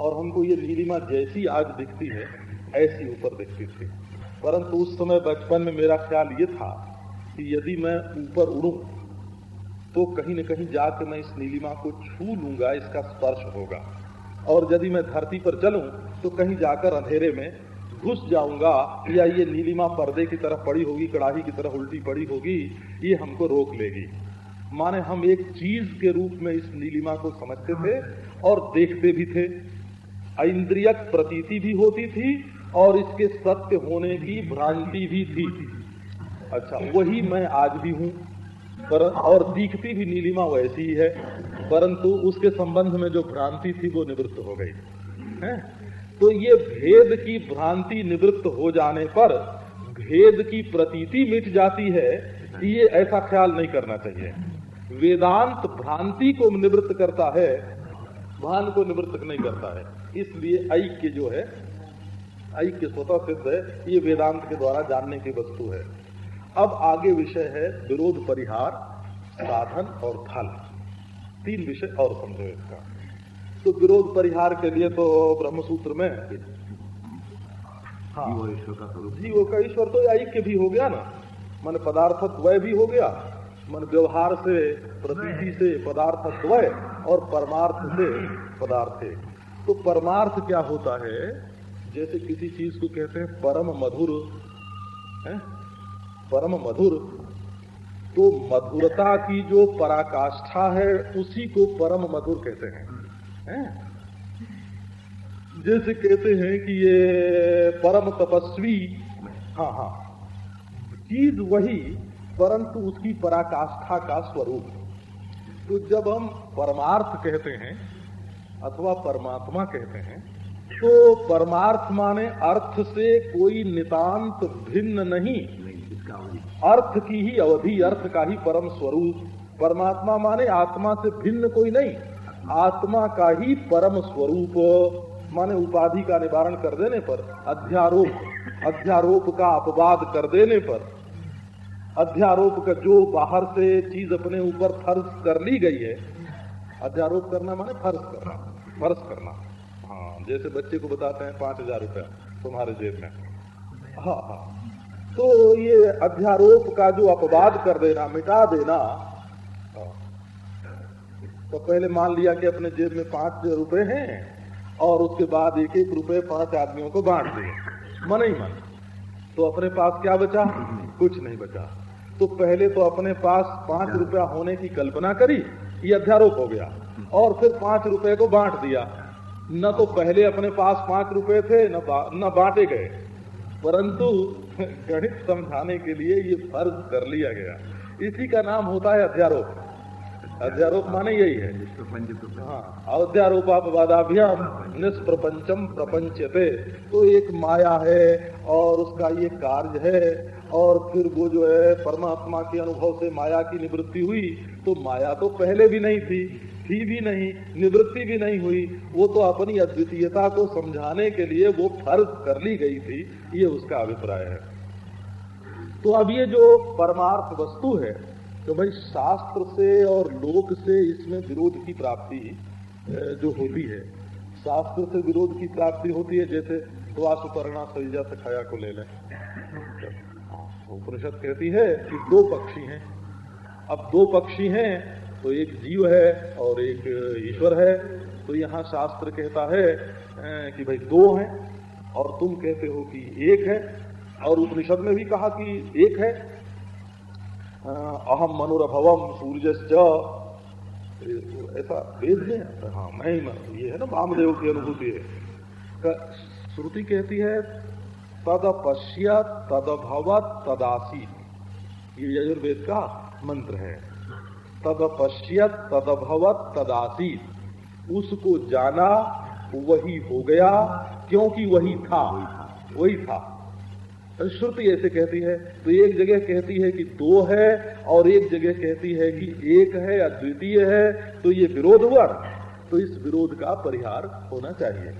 और हमको ये नीलिमा जैसी आज दिखती है, ऐसी ऊपर दिखती थी। परंतु उस समय बचपन में मेरा ख्याल ये था कि यदि मैं ऊपर उड़ूं तो कहीं न कहीं जाकर मैं इस नीलिमा को छू लूँगा, इसका स्पर्श होगा। और यदि मैं धरती पर चलूँ तो कहीं जाकर अंधेरे में घुस जाऊँगा, या ये नीलिमा पर्दे की तरफ़ पड़ी होगी, कड़ाही की तरफ़ उल्टी पड़ी होगी, ये हमको रोक लेगी। माने हम एक चीज़ के रूप में इस नीलिमा को समझते थे और देखते भी थे। इंद्रियक प्रतीति भी होती थी और इसके सत्य होने की भ्रांति भी थी। अच्छा वही मैं आज भी हूँ। पर और दिखती भी नीलिमा वैसी ही है। परंतु उसके संबंध में जो भ्रांति थी, वो निवृत्त हो गई। है? तो ये भेद की भ्रांति निवृत्त हो जाने पर भेद की प्रतीति मिट जाती है ये ऐसा ख्याल नहीं करना चाहिए। वेदांत भ्रांति को निवृत्त करता है भान को निवृत्त नहीं करता है। इसलिए ऐक्य जो है ऐक्य स्वतः सिद्ध है ये वेदांत के द्वारा जानने की वस्तु है। अब आगे विषय है विरोध परिहार साधन और फल। तीन विषय और समझो इसका। तो विरोध परिहार के लिए तो ब्रह्मसूत्र में हाँ जीव का ईश्वर तो ऐक्य भी हो गया ना। मन पदार्थत्वय भी हो गया। मन व्यवहार से, प्रतीति से पदार्थत्वय और परमार्थ से पदार्थ तो परमार्थ क्या होता है? जैसे किसी चीज़ को कहते हैं परम मधुर, है? परम मधुर। तो मधुरता की जो पराकाष्ठा है, उसी को परम मधुर कहते हैं। है? जैसे कहते हैं कि ये परम तपस्वी हाँ हाँ। चीज़ वही परंतु उसकी पराकाष्ठा का स्वरूप। तो जब हम परमार्थ कहते हैं, अथवा परमात्मा कहते हैं तो परमार्थ माने अर्थ से कोई नितांत भिन्न नहीं, अर्थ की ही अवधि, अर्थ का ही परम स्वरूप। परमात्मा माने आत्मा से भिन्न कोई नहीं, आत्मा का ही परम स्वरूप। माने उपाधि का निवारण कर देने पर, अध्यारोप अध्यारोप का अपवाद कर देने पर। अध्यारोप का जो बाहर से चीज़ अपने ऊपर फ़र्ज़ कर ली गई है, अध्यारोप करना माने फ़र्ज़ करना फ़र्ज़ करना। हाँ जैसे बच्चे को बताते हैं पाँच हज़ार रुपया तुम्हारे जेब में। हाँ हाँ। तो ये अध्यारोप का जो अपवाद कर देना, मिटा देना हाँ। तो पहले मान लिया कि अपने जेब में पाँच रुपए हैं और उसके बाद एक एक रुपए पाँच आदमियों को बांट दिए। मन ही मन। तो अपने पास क्या बचा? कुछ नहीं बचा। तो पहले तो अपने पास पाँच रुपया होने की कल्पना करी ये अध्यारोप हो गया। और फिर पाँच रुपए को बांट दिया। न तो पहले अपने पास पाँच रुपए थे न बा, न बांटे गए। परंतु गणित समझाने के लिए ये फ़र्ज़ कर लिया गया। इसी का नाम होता है अध्यारोप। अध्यारोप माने यही है। हाँ अध्यारोपापवादाभ्याम निष्प्रपंचम प्रपंचते। तो एक माया है और उसका ये कार्य है। और फिर वो जो है परमात्मा के अनुभव से माया की निवृत्ति हुई तो माया तो पहले भी नहीं थी थी भी नहीं, निवृत्ति भी नहीं हुई। वो तो अपनी अद्वितीयता को समझाने के लिए वो फ़र्ज़ कर ली गई थी। ये उसका अभिप्राय है। तो अब ये जो परमार्थ वस्तु है तो भाई शास्त्र से और लोक से इसमें विरोध की प्राप्ति जो होती है, शास्त्र से विरोध की प्राप्ति होती है, जैसे द्वासुपर्णा सविजा सखाया को ले लें। उपनिषद कहती है कि दो पक्षी हैं। अब दो पक्षी हैं तो एक जीव है और एक ईश्वर है। तो यहाँ शास्त्र कहता है कि भाई दो हैं और तुम कहते हो कि एक है। और उपनिषद में भी कहा कि एक है। अहम मनुरभवम सूर्य ऐसा वेद में हाँ। मैं ही मन ये है ना, वामदेव की अनुभूति है। श्रुति कहती है तद पश्य तदभवत तदासी ये यजुर्वेद का मंत्र है। तद पश्य तदभवत तदासी उसको जाना वही हो गया, क्योंकि वही था। वही था। श्रुति ऐसे कहती है तो एक जगह कहती है कि दो है, और एक जगह कहती है कि एक है अद्वितीय है तो ये विरोध हुआ। तो इस विरोध का परिहार होना चाहिए।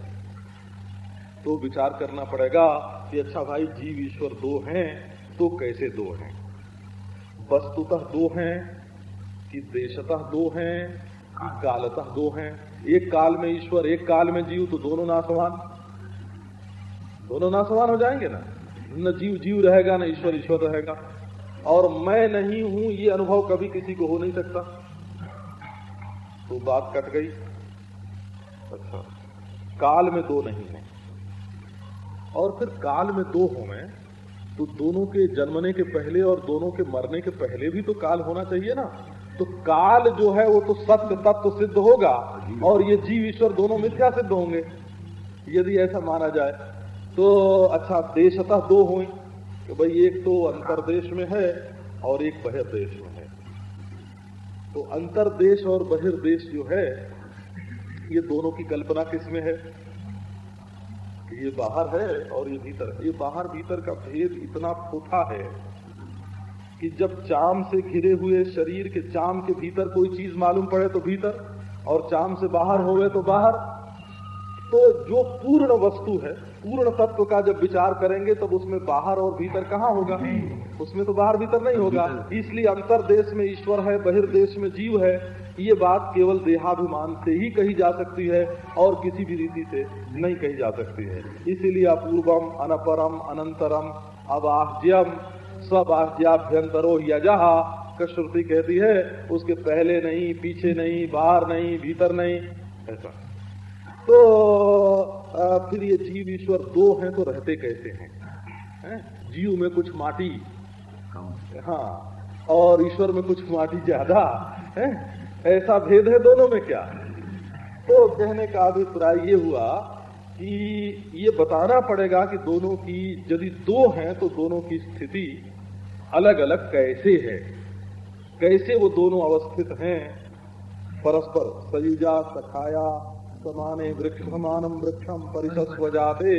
तो विचार करना पड़ेगा कि अच्छा भाई, जीव ईश्वर दो हैं तो कैसे दो हैं? वस्तुतः दो हैं कि देशतः दो हैं कि कालतः दो हैं? एक काल में ईश्वर, एक काल में जीव तो दोनों नासवान दोनों नासवान हो जाएँगे ना? न जीव जीव रहेगा, न ईश्वर ईश्वर रहेगा। और मैं नहीं हूँ, ये अनुभव कभी किसी को हो नहीं सकता। तो बात कट गई। अच्छा। काल में दो नहीं है। और फिर काल में दो हो में तो दोनों के जन्मने के पहले और दोनों के मरने के पहले भी तो काल होना चाहिए ना। तो काल जो है वो तो सत्य तत्व सिद्ध होगा और ये जीव ईश्वर दोनों मिथ्या सिद्ध होंगे। यदि ऐसा माना जाए तो अच्छा देशतः दो हुए कि भाई एक तो अंतरदेश में है और एक बहिर्देश में है। तो अंतरदेश और बहिर्देश जो है, ये दोनों की कल्पना किसमें है? ये बाहर है और ये भीतर ये बाहर भीतर का भेद इतना फूटा है कि जब चाम से घिरे हुए शरीर के चाम के भीतर कोई चीज़ मालूम पड़े तो भीतर, और चाम से बाहर होवे तो बाहर। तो जो पूर्ण वस्तु है, पूर्ण तत्व का जब विचार करेंगे, तब उसमें बाहर और भीतर कहाँ होगा? उसमें तो बाहर भीतर नहीं होगा। इसलिए अंतर देश में ईश्वर है, बहिर्देश में जीव है, ये बात केवल देहाभिमान से ही कही जा सकती है और किसी भी रीति से नहीं कही जा सकती है। इसीलिए अपूर्वम, अनपरम, अनंतरम, अबाह्यम स्वबाह्याभ्यंतरो यजहा श्रुति कहती है, उसके पहले नहीं, पीछे नहीं, बाहर नहीं, भीतर नहीं, ऐसा। तो आ, फिर ये जीव ईश्वर दो हैं तो रहते कैसे हैं? है? जीव में कुछ माटी। हाँ और ईश्वर में कुछ माटी ज़्यादा। है? ऐसा भेद है दोनों में क्या? तो कहने का अभिप्राय ये हुआ कि ये बताना पड़ेगा कि दोनों की यदि दो हैं तो दोनों की स्थिति अलग अलग कैसे है? कैसे वो दोनों अवस्थित हैं? परस्पर सयुजा सखाया समाने वृक्ष समानम वृक्षम परिसस्व जाते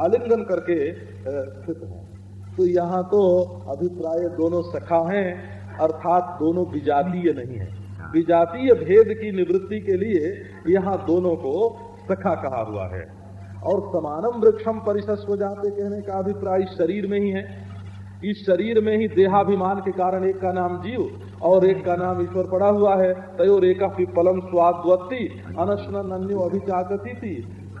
आलिंगन करके स्थित है। तो यहाँ तो अभिप्राय दोनों सखा हैं, अर्थात दोनों विजातीय नहीं है। विजातीय भेद की निवृत्ति के लिए यहाँ दोनों को सखा कहा हुआ है। और समानम वृक्षम परिसस्व जाते कहने का अभिप्राय शरीर में ही है। इस शरीर में ही देहाभिमान के कारण एक का नाम जीव और एक का नाम ईश्वर पड़ा हुआ है। तयोर एक पिपलम स्वादवत्ती, अनशन अन्यो अभिचाकती थी।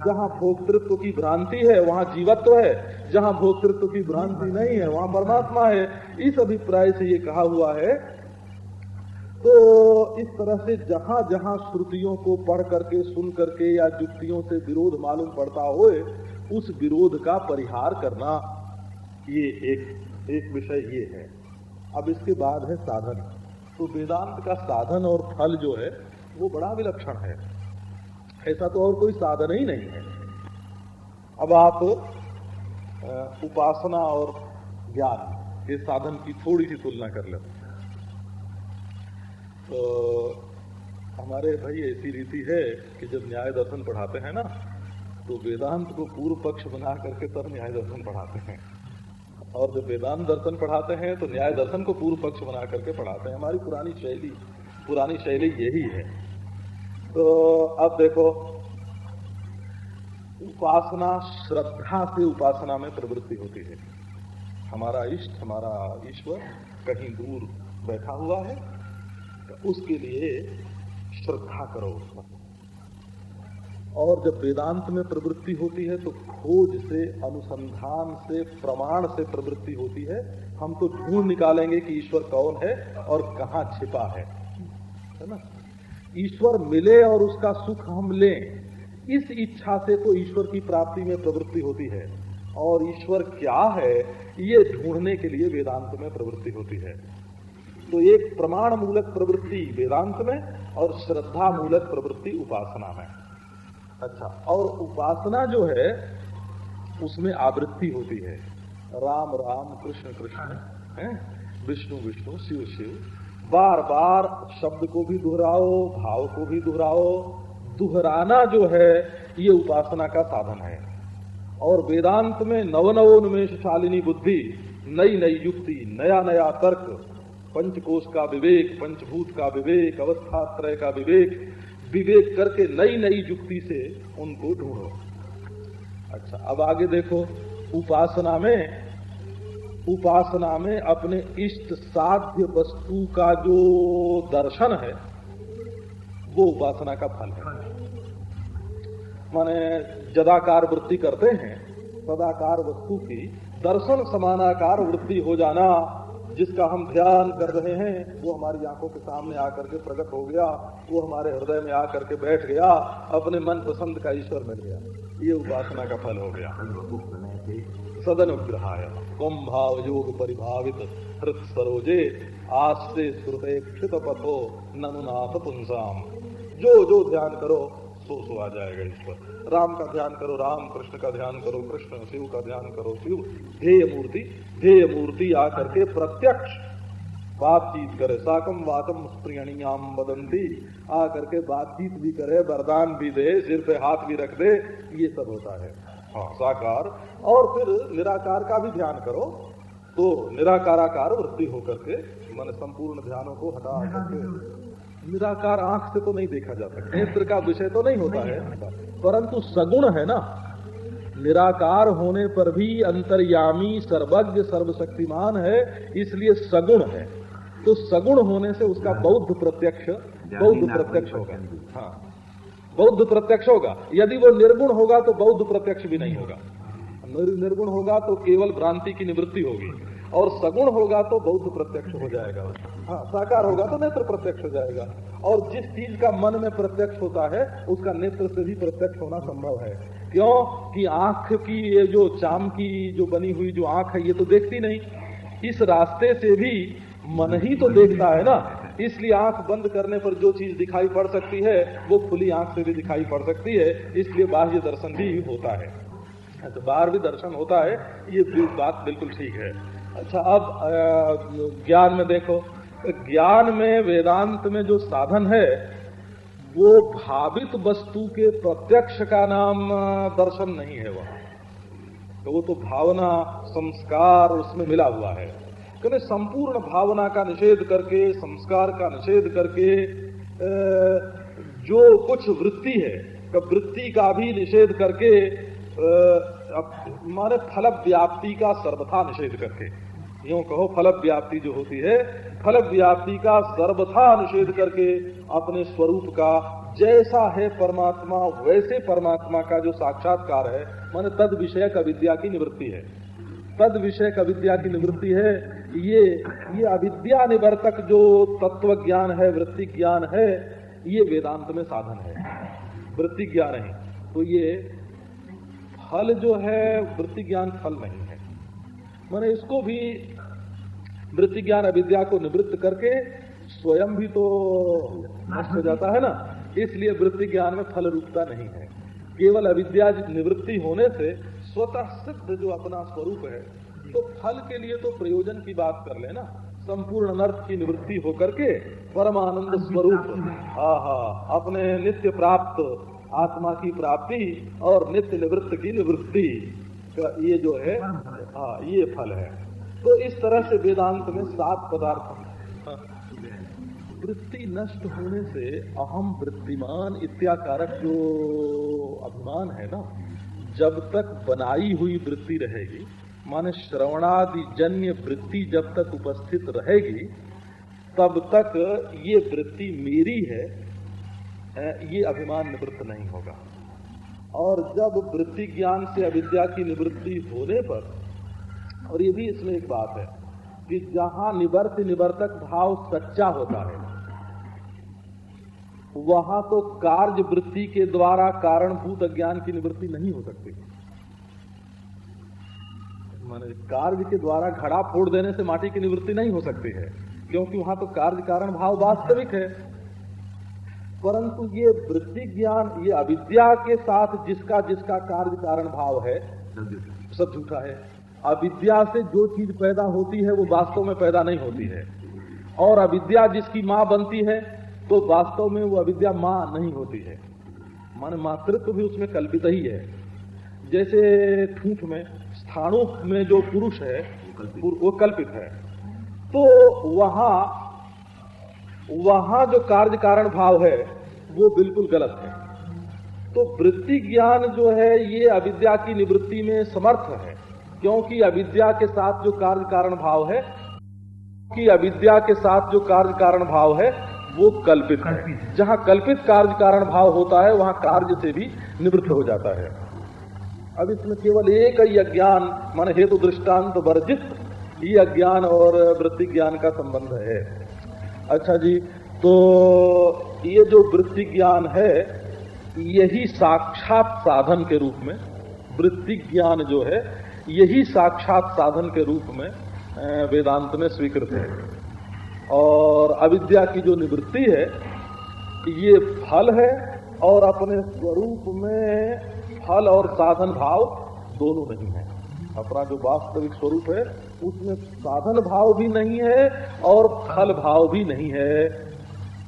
जहाँ भोक्तृत्व की भ्रांति है, वहाँ जीवत्व है। जहाँ भोक्तृत्व की भ्रांति नहीं है, वहाँ परमात्मा है। इस अभिप्राय से ये कहा हुआ है। तो इस तरह से जहाँ जहाँ श्रुतियों को पढ़ करके, सुन करके या युक्तियों से विरोध मालूम पड़ता हो उस विरोध का परिहार करना, ये एक एक विषय ये है। अब इसके बाद है साधन। तो वेदांत का साधन और फल जो है, वो बड़ा विलक्षण है। ऐसा तो और कोई साधन ही नहीं है। अब आप उपासना और ज्ञान के साधन की थोड़ी सी तुलना कर ले। तो हमारे भाई ऐसी रीति है कि जब न्याय दर्शन पढ़ाते हैं ना तो वेदांत को पूर्व पक्ष बना करके तब न्याय दर्शन पढ़ाते हैं। और जब वेदांत दर्शन पढ़ाते हैं तो न्याय दर्शन को पूर्व पक्ष बना करके पढ़ाते हैं। हमारी पुरानी शैली पुरानी शैली यही है। तो अब देखो, उपासना श्रद्धा से उपासना में प्रवृत्ति होती है। हमारा इष्ट, हमारा ईश्वर कहीं दूर बैठा हुआ है तो उसके लिए श्रद्धा करो और जब वेदांत में प्रवृत्ति होती है तो खोज से, अनुसंधान से, प्रमाण से प्रवृत्ति होती है। हम तो ढूंढ निकालेंगे कि ईश्वर कौन है और कहाँ छिपा है। है ना? ईश्वर मिले और उसका सुख हम लें। इस इच्छा से तो ईश्वर की प्राप्ति में प्रवृत्ति होती है। और ईश्वर क्या है, ये ढूँढने के लिए वेदांत में प्रवृत्ति होती है। तो एक प्रमाण मूलक प्रवृत्ति वेदांत में और श्रद्धा मूलक प्रवृत्ति उपासना में। अच्छा और उपासना जो है, उसमें आवृत्ति होती है। राम राम, कृष्ण कृष्ण, है? विष्णु विष्णु, शिव शिव। बार बार शब्द को भी दोहराओ, भाव को भी दोहराओ। दोहराना जो है, ये उपासना का साधन है। और वेदांत में नव नवोन्मेषशालिनी बुद्धि नई नई युक्ति नया नया तर्क, पंचकोश का विवेक, पंचभूत का विवेक अवस्था त्रय का विवेक विवेक करके नई नई युक्ति से उनको ढूंढो। अच्छा अब आगे देखो। उपासना में उपासना में अपने इष्ट साध्य वस्तु का जो दर्शन है, वो उपासना का फल है। माने जदाकार वृत्ति करते हैं, सदाकार वस्तु की दर्शन समानाकार वृत्ति हो जाना जिसका हम ध्यान कर रहे हैं, वो हमारी आँखों के सामने आकर के प्रकट हो गया, वो हमारे हृदय में आकर के बैठ गया, अपने मन पसंद का ईश्वर मिल गया। ये उपासना का फल हो गया। सदन ग्रहाय कुम भाव योग परिभावित, हृत सरोजे, आस्ते श्रुते क्षित पथो ननुनाथ पुंसाम। जो जो ध्यान करो सो सो आ जाएगा इस पर। राम का ध्यान करो, राम कृष्ण का ध्यान करो, कृष्ण शिव का ध्यान करो। शिव ध्येय मूर्ति ध्येय मूर्ति, आकर के प्रत्यक्ष बातचीत करे। साकम वाकम प्रियणियाम बदंती आकर के बातचीत भी करे, वरदान भी दे, सिर पे हाथ भी रख दे, ये सब होता है। हाँ साकार। और फिर निराकार का भी ध्यान करो तो निराकाराकार वृत्ति होकर के मन संपूर्ण ध्यानों को हटा करके निराकार आँख से तो नहीं देखा जा सकता। नेत्र का विषय तो नहीं होता है। परंतु सगुण है ना। निराकार होने पर भी अंतर्यामी सर्वज्ञ सर्वशक्तिमान है इसलिए सगुण है। तो सगुण होने से उसका बौद्ध प्रत्यक्ष बौद्ध प्रत्यक्ष होगा। हाँ। बौद्ध प्रत्यक्ष होगा। यदि वो निर्गुण होगा तो बौद्ध प्रत्यक्ष भी नहीं होगा। निर्गुण होगा तो केवल भ्रांति की निवृत्ति होगी। और सगुण होगा तो बौद्ध प्रत्यक्ष हो जाएगा। हाँ साकार होगा तो नेत्र प्रत्यक्ष हो जाएगा। और जिस चीज़ का मन में प्रत्यक्ष होता है, उसका नेत्र से भी प्रत्यक्ष होना संभव है। क्यों? कि आँख की ये जो चाम की जो बनी हुई जो आँख है, ये तो देखती नहीं। इस रास्ते से भी मन ही तो देखता है ना। इसलिए आँख बंद करने पर जो चीज़ दिखाई पड़ सकती है, वो खुली आँख से भी दिखाई पड़ सकती है। इसलिए बाह्य दर्शन भी होता है। तो बाहर भी दर्शन होता है, ये बात बिल्कुल ठीक है। अच्छा अब ज्ञान में देखो। ज्ञान में, वेदांत में जो साधन है, वो भावित वस्तु के प्रत्यक्ष का नाम दर्शन नहीं है वह। तो वो तो भावना, संस्कार उसमें मिला हुआ है। क्योंकि संपूर्ण भावना का निषेध करके, संस्कार का निषेध करके जो कुछ वृत्ति है वृत्ति का भी निषेध करके माने फल व्याप्ति का सर्वथा निषेध करके। यूँ कहो फल व्याप्ति जो होती है फल व्याप्ति का सर्वथा निषेध करके अपने स्वरूप का जैसा है परमात्मा, वैसे परमात्मा का जो साक्षात्कार है, माने तद विषय का विद्या की निवृत्ति है। तद विषय का विद्या की निवृत्ति है, ये ये अविद्या निवर्तक जो तत्व ज्ञान है वृत्ति ज्ञान है, ये वेदांत में साधन है। वृत्ति ज्ञान है। तो ये फल जो है वृत्ति ज्ञान फल नहीं। मैंने इसको भी वृत्ति ज्ञान अविद्या को निवृत्त करके स्वयं भी तो नष्ट हो जाता है ना? इसलिए वृत्ति ज्ञान में फल रूपता नहीं है। केवल अविद्या निवृत्ति होने से स्वतः सिद्ध जो अपना स्वरूप है तो फल के लिए तो प्रयोजन की बात कर लेना संपूर्ण अनर्थ की निवृत्ति होकर के परमानंद स्वरूप। हा हा अपने नित्य प्राप्त आत्मा की प्राप्ति और नित्य निवृत्त की निवृत्ति। का ये जो है हाँ। ये फल है। तो इस तरह से वेदांत में सात पदार्थ वृत्ति नष्ट होने से अहम वृत्तिमान इत्याकारक जो अभिमान है ना जब तक बनाई हुई वृत्ति रहेगी माने श्रवणादि जन्य वृत्ति जब तक उपस्थित रहेगी तब तक ये वृत्ति मेरी है ये अभिमान निवृत्त नहीं होगा। और जब वृत्ति ज्ञान से अविद्या की निवृत्ति होने पर, और ये भी इसमें एक बात है कि जहाँ निवर्त निवर्तक भाव सच्चा होता है, वहाँ तो कार्य वृत्ति के द्वारा कारणभूत अज्ञान की निवृत्ति नहीं हो सकती। माने कार्य के द्वारा घड़ा फोड़ देने से माटी की निवृत्ति नहीं हो सकती है, क्योंकि वहाँ तो कार्य कारण भाव वास्तविक है। परंतु ये वृत्ति ज्ञान, ये अविद्या के साथ जिसका जिसका कार्य कारण भाव है, सब झूठा है। अविद्या से जो चीज़ पैदा होती है, वो वास्तव में पैदा नहीं होती है। और अविद्या जिसकी माँ बनती है तो वास्तव में वो अविद्या माँ नहीं होती है। मान मातृत्व भी उसमें कल्पित ही है। जैसे ठूठ में स्थानों में जो पुरुष है, वो कल्पित है। तो वहाँ वहाँ जो कार्य कारण भाव है वो बिल्कुल गलत है। तो वृत्ति ज्ञान जो है ये अविद्या की निवृत्ति में समर्थ है क्योंकि अविद्या के साथ जो कार्य कारण भाव है कि अविद्या के साथ जो कार्य कारण भाव है वो कल्पित है। जहाँ कल्पित कार्य कारण भाव होता है वहाँ कार्य से भी निवृत्त हो जाता है। अब इसमें केवल एक ही अज्ञान मन हेतु दृष्टांत वर्जित ये अज्ञान और वृत्ति ज्ञान का संबंध है। अच्छा जी तो ये जो वृत्ति ज्ञान है, यही साक्षात साधन के रूप में वृत्ति ज्ञान जो है, यही साक्षात साधन के रूप में वेदांत में स्वीकृत है। और अविद्या की जो निवृत्ति है, ये फल है और अपने स्वरूप में फल और साधन भाव दोनों नहीं है। अपना जो वास्तविक स्वरूप है उसमें साधन भाव भी नहीं है और फल भाव भी नहीं है।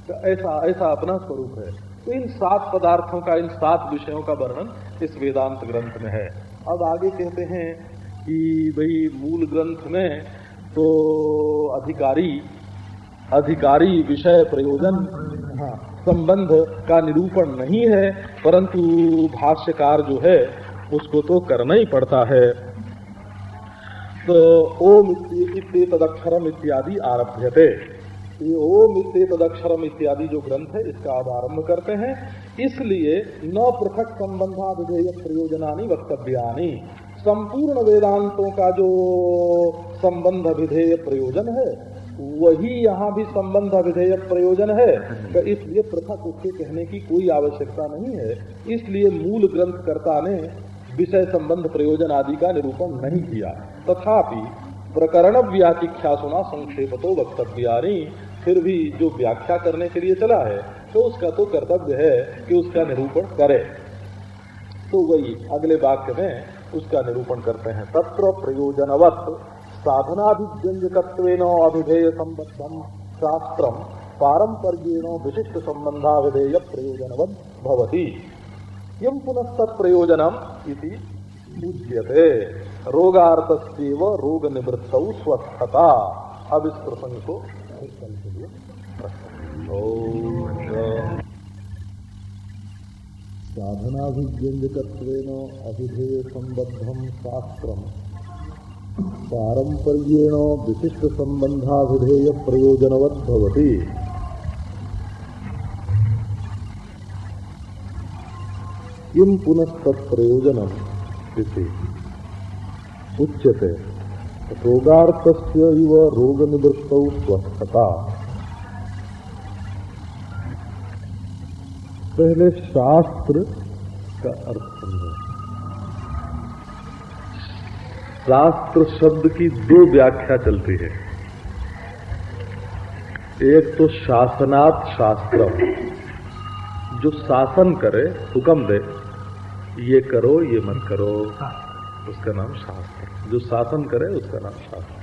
तो ऐसा ऐसा अपना स्वरूप है। तो इन सात पदार्थों का इन सात विषयों का वर्णन इस वेदांत ग्रंथ में है। अब आगे कहते हैं कि भाई मूल ग्रंथ में तो अधिकारी अधिकारी विषय प्रयोजन हाँ, संबंध का निरूपण नहीं है परंतु भाष्यकार जो है उसको तो करना ही पड़ता है। तो ओम तदक्षरम इत्यादि आरभ्य थे ये ओम तदक्षरम इत्यादि जो ग्रंथ है इसका अब आरंभ करते हैं। इसलिए न पृथक संबंधा विधेयक प्रयोजनानी वक्तव्यानी। संपूर्ण वेदांतों का जो संबंध विधेय प्रयोजन है वही यहाँ भी संबंध विधेयक प्रयोजन है। तो इसलिए पृथक उसके कहने की कोई आवश्यकता नहीं है। इसलिए मूल ग्रंथकर्ता ने विषय संबंध प्रयोजन आदि का निरूपण नहीं किया। तथापि प्रकरण व्याख्या सुना संक्षेप तो वक्तव्यानी, फिर भी जो व्याख्या करने के लिए चला है तो उसका तो कर्तव्य है कि उसका निरूपण करे। तो वही अगले वाक्य में उसका निरूपण करते हैं। तत्र प्रयोजनवत साधनाभिव्यंजकत्व अभिधेय संबद्धम शास्त्र पारंपर्येण विशिष्ट संबंधा विधेय प्रयोजनवत भवती। यम पुनः प्रयोजनम इति पूज्यते रोगार्थ रोग निवृत्त स्वस्थता। अब इस प्रसंग को साधनाभिव्यंजकत्वेन अभिधेय संबद्धम शास्त्र पारंपर्येण विशिष्ट संबंधाभिधेय प्रयोजनवत किम पुनस्तत्प्रयोजनम इति। उच्यते। रोगार्थस्य इव रोग निवृत्त स्वस्थता। पहले शास्त्र का अर्थ समझो। शास्त्र शब्द की दो व्याख्या चलती है। एक तो शासनात् शास्त्र जो शासन करे, हुक्म दे ये करो ये मत करो। उसका नाम शास्त्र जो शासन करे उसका नाम शास्त्र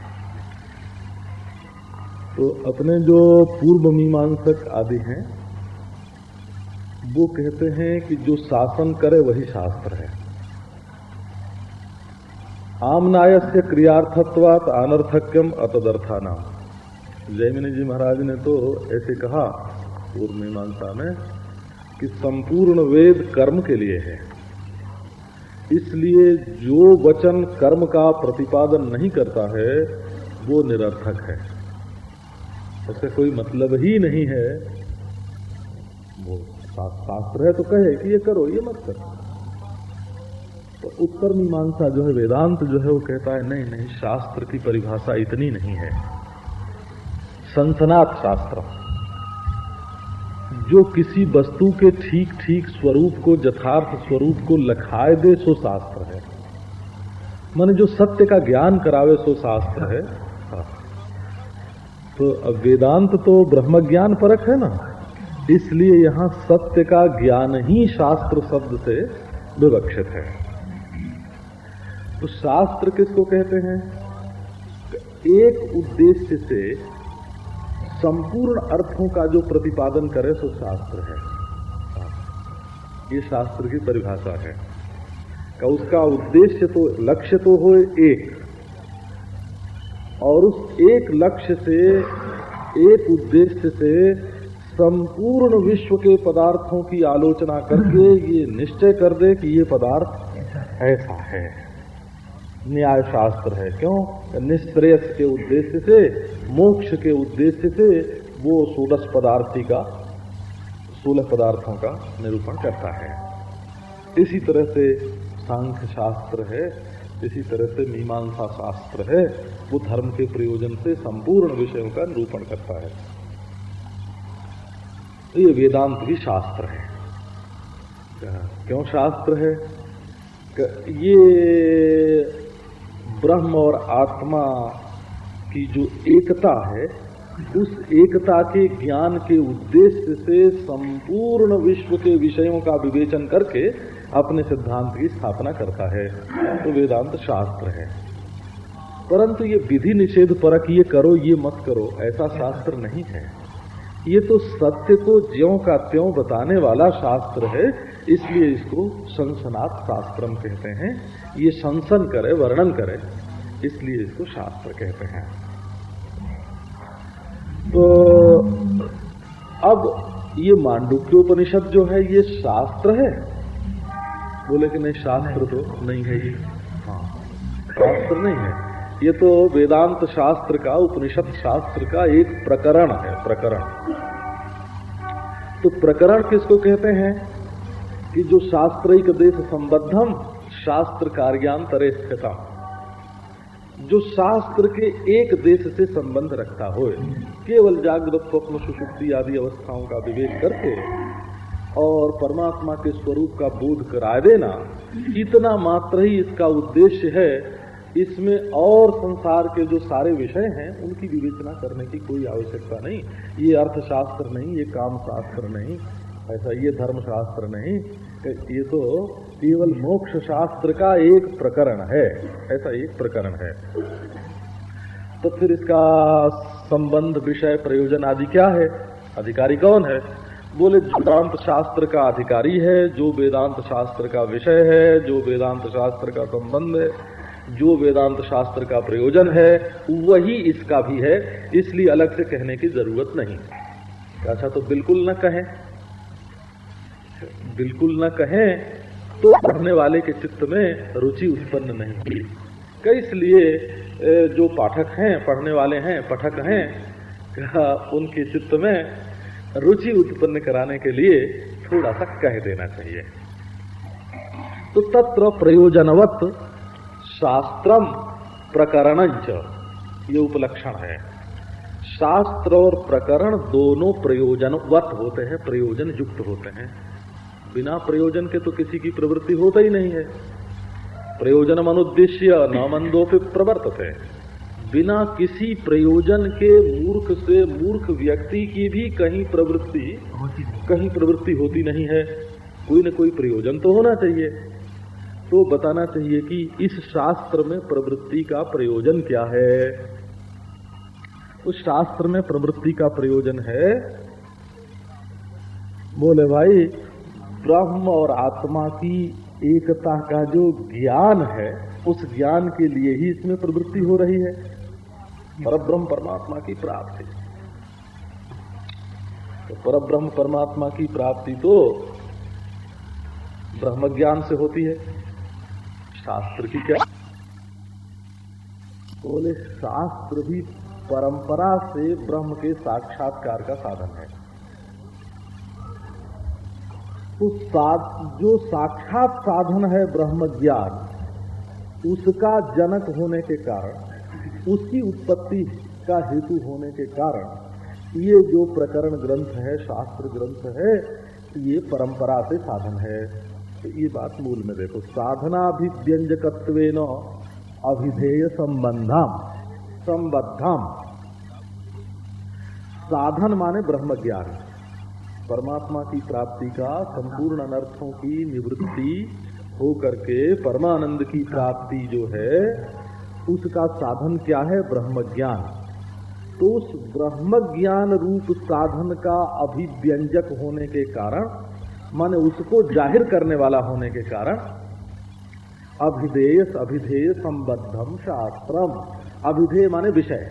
तो अपने जो पूर्व मीमांसक आदि हैं वो कहते हैं कि जो शासन करे वही शास्त्र है। आमनाय से क्रियार्थत्वात अनर्थक्यम अतदर्था नाम जयमिनी जी महाराज ने तो ऐसे कहा पूर्व मीमांसा में कि संपूर्ण वेद कर्म के लिए है। इसलिए जो वचन कर्म का प्रतिपादन नहीं करता है, वो निरर्थक है। उसका कोई मतलब ही नहीं है। वो शास्त्र है तो कहे कि ये करो, ये मत करो। तो उत्तर मीमांसा जो है, वेदांत जो है, वो कहता है, नहीं नहीं, शास्त्र की परिभाषा इतनी नहीं है। संसनात शास्त्र। जो किसी वस्तु के ठीक ठीक स्वरूप को, यथार्थ स्वरूप को लखाए दे, सो शास्त्र है। मन जो सत्य का ज्ञान करावे, सो शास्त्र है। हाँ। तो वेदांत तो ब्रह्म ज्ञान परक है ना। इसलिए यहाँ सत्य का ज्ञान ही शास्त्र शब्द से विवक्षित है। तो शास्त्र किसको कहते हैं? एक उद्देश्य से संपूर्ण अर्थों का जो प्रतिपादन करे, सो शास्त्र है। ये शास्त्र की परिभाषा है। का उसका उद्देश्य तो लक्ष्य तो हो एक। और उस एक लक्ष्य से, एक उद्देश्य से संपूर्ण विश्व के पदार्थों की आलोचना करके ये निश्चय कर दे कि ये पदार्थ ऐसा है। न्याय शास्त्र है। क्यों? निश्रेयस के उद्देश्य से मोक्ष के उद्देश्य से वो सोलह पदार्थी का, सोलह पदार्थों का निरूपण करता है। इसी तरह से सांख्य शास्त्र है, इसी तरह से मीमांसा शास्त्र है, वो धर्म के प्रयोजन से संपूर्ण विषयों का निरूपण करता है। ये वेदांत भी शास्त्र है। क्यों शास्त्र है? ये ब्रह्म और आत्मा की जो एकता है, उस एकता के ज्ञान के उद्देश्य से संपूर्ण विश्व के विषयों का विवेचन करके अपने सिद्धांत की स्थापना करता है। तो वेदांत शास्त्र है। परंतु ये विधि निषेध परक ये करो, ये मत करो, ऐसा शास्त्र नहीं है। ये तो सत्य को ज्यो का त्यों बताने वाला शास्त्र है, इसलिए इसको संसनाथ शास्त्रम कहते हैं। ये संसन करे, वर्णन करे। इसलिए इसको शास्त्र कहते हैं। तो अब ये मांडुक्योपनिषद जो है, ये शास्त्र है? बोले कि नहीं, शास्त्र तो नहीं है ये। हाँ शास्त्र नहीं है। ये तो वेदांत शास्त्र का, उपनिषद शास्त्र का एक प्रकरण है, प्रकरण। तो प्रकरण किसको कहते हैं? कि जो शास्त्रिक देश संबद्धम शास्त्र कार्यांतरे स्थित जो शास्त्र के एक देश से संबंध रखता हो केवल जागृत, स्वप्न सुषुप्ति आदि अवस्थाओं का विवेक करके और परमात्मा के स्वरूप का बोध करा देना, इतना मात्र ही इसका उद्देश्य है, इसमें और संसार के जो सारे विषय हैं, उनकी विवेचना करने की कोई आवश्यकता नहीं। ये अर्थशास्त्र नहीं, ये काम शास्त्र नहीं, ऐसा ये धर्मशास्त्र नहीं। ये तो केवल मोक्ष शास्त्र का एक प्रकरण है। ऐसा एक प्रकरण है। तो फिर इसका संबंध, विषय, प्रयोजन आदि क्या है? अधिकारी कौन है? बोले, वेदांत शास्त्र का अधिकारी है, जो वेदांत शास्त्र का विषय है, जो वेदांत शास्त्र का संबंध है, जो वेदांत शास्त्र का प्रयोजन है, वही इसका भी है, इसलिए अलग से कहने की ज़रूरत नहीं। अच्छा तो बिल्कुल न कहें। बिल्कुल न कहें तो पढ़ने वाले के चित्त में रुचि उत्पन्न नहीं हुई कई इसलिए जो पाठक हैं, पढ़ने वाले हैं, पठक हैं उनके चित्त में रुचि उत्पन्न कराने के लिए थोड़ा सा कह देना चाहिए। तो तत्र प्रयोजनवत शास्त्रम प्रकरण ये उपलक्षण है। शास्त्र और प्रकरण दोनों प्रयोजनवत होते हैं प्रयोजन युक्त होते हैं। बिना प्रयोजन के तो किसी की प्रवृत्ति होता ही नहीं है। प्रयोजन अनुद्देश्य न मंदोपि प्रवर्तते। बिना किसी प्रयोजन के मूर्ख से मूर्ख व्यक्ति की भी कहीं प्रवृत्ति कहीं प्रवृत्ति होती नहीं है। कोई न कोई प्रयोजन तो होना चाहिए। तो बताना चाहिए कि इस शास्त्र में प्रवृत्ति का प्रयोजन क्या है? उस शास्त्र में प्रवृत्ति का प्रयोजन है। बोले भाई ब्रह्म और आत्मा की एकता का जो ज्ञान है, उस ज्ञान के लिए ही इसमें प्रवृत्ति हो रही है। पर ब्रह्म परमात्मा की प्राप्ति। तो पर ब्रह्म परमात्मा की प्राप्ति तो ब्रह्म ज्ञान से होती है। शास्त्र की क्या? बोले, शास्त्र भी परंपरा से ब्रह्म के साक्षात्कार का साधन है। तो साध, जो साक्षात साधन है ब्रह्म ज्ञान उसका जनक होने के कारण उसकी उत्पत्ति का हेतु होने के कारण ये जो प्रकरण ग्रंथ है शास्त्र ग्रंथ है ये परंपरा से साधन है। तो ये बात मूल में देखो साधनाभिव्यंजकत्व अभिधेय संबंधम संबद्धम। साधन माने ब्रह्म ज्ञान परमात्मा की प्राप्ति का संपूर्ण अनर्थों की निवृत्ति हो करके परमानंद की प्राप्ति जो है, उसका साधन क्या है? ब्रह्म ज्ञान तो उस ब्रह्म ज्ञान रूप साधन का अभिव्यंजक होने के कारण, माने उसको ज़ाहिर करने वाला होने के कारण अभिधेय अभिधेय संबद्धम शास्त्रम। अभिधेय माने विषय।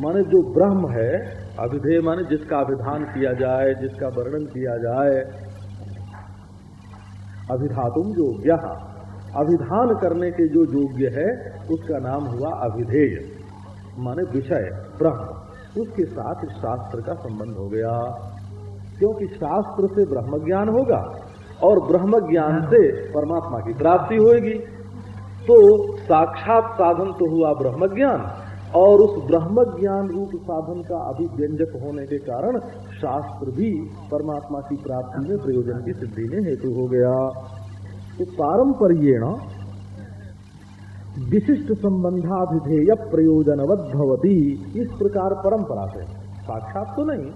माने जो ब्रह्म है अभिधेय माने जिसका अभिधान किया जाए, जिसका वर्णन किया जाए। अभिधातुम योग्य। अभिधान करने के जो योग्य है, उसका नाम हुआ अभिधेय। माने विषय, ब्रह्म। उसके साथ शास्त्र का संबंध हो गया। क्योंकि शास्त्र से ब्रह्म ज्ञान होगा, और ब्रह्म ज्ञान से परमात्मा की प्राप्ति होगी तो साक्षात साधन तो हुआ ब्रह्म ज्ञान और उस ब्रह्म ज्ञान रूप साधन का अभिव्यंजक होने के कारण शास्त्र भी परमात्मा की प्राप्ति में प्रयोजन की सिद्धि में हेतु हो गया। तो पारंपरियण विशिष्ट संबंधाभिधेय प्रयोजनवद भवती। इस प्रकार परंपरा से, साक्षात तो नहीं,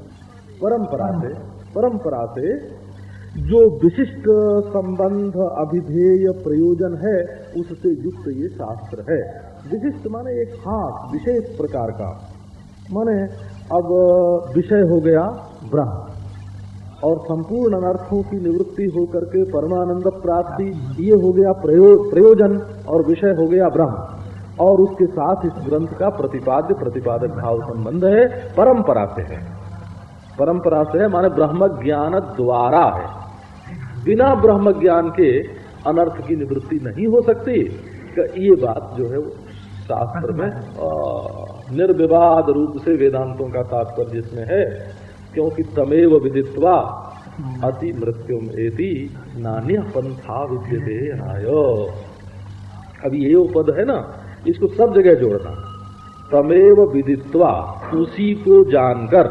परंपरा से परंपरा से जो विशिष्ट संबंध अभिधेय प्रयोजन है, उससे युक्त ये शास्त्र है। विशिष्ट माने एक खास विशेष प्रकार का। माने अब विषय हो गया ब्रह्म। और संपूर्ण अनर्थों की निवृत्ति होकर के परमानंद प्राप्ति ये हो गया प्रयो, प्रयोजन और विषय हो गया ब्रह्म। और उसके साथ इस ग्रंथ का प्रतिपाद्य प्रतिपादक भाव संबंध है परंपरा से है। परंपरा से है माने ब्रह्म ज्ञान द्वारा है। बिना ब्रह्म ज्ञान के अनर्थ की निवृत्ति नहीं हो सकती। ये बात जो है शास्त्र में निर्विवाद रूप से वेदांतों का तात्पर्य जिसमें है क्योंकि तमेव विदित्वा अति मृत्यु एति नान्य पंथा विद्यते नायो। अभी ये उपद है ना इसको सब जगह जोड़ना। तमेव विदित्वा उसी को जानकर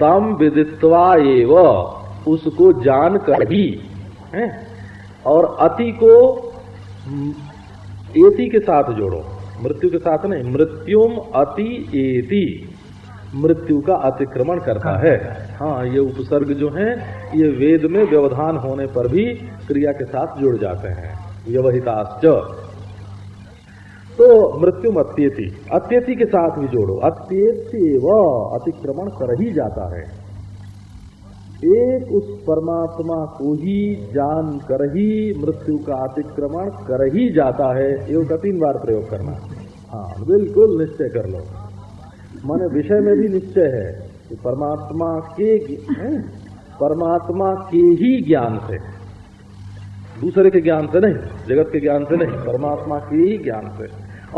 तम विदित्वा एवं उसको जान कर ही है? और अति को एति के साथ जोड़ो। मृत्यु के साथ नहीं, मृत्युम अति एति। मृत्यु का अतिक्रमण करता है। हाँ ये उपसर्ग जो है, ये वेद में व्यवधान होने पर भी क्रिया के साथ जुड़ जाते हैं। व्यवहिताश्च। तो मृत्यु अत्येति। अत्येति के साथ भी जोड़ो। अत्येव अतिक्रमण कर ही जाता है। एक उस परमात्मा को ही जान कर ही, मृत्यु का अतिक्रमण कर ही जाता है। योग का तीन बार प्रयोग करना। हाँ बिल्कुल निश्चय कर लो। माने विषय में भी निश्चय है कि परमात्मा के परमात्मा के ही ज्ञान से। दूसरे के ज्ञान से नहीं, जगत के ज्ञान से नहीं, परमात्मा के ही ज्ञान से।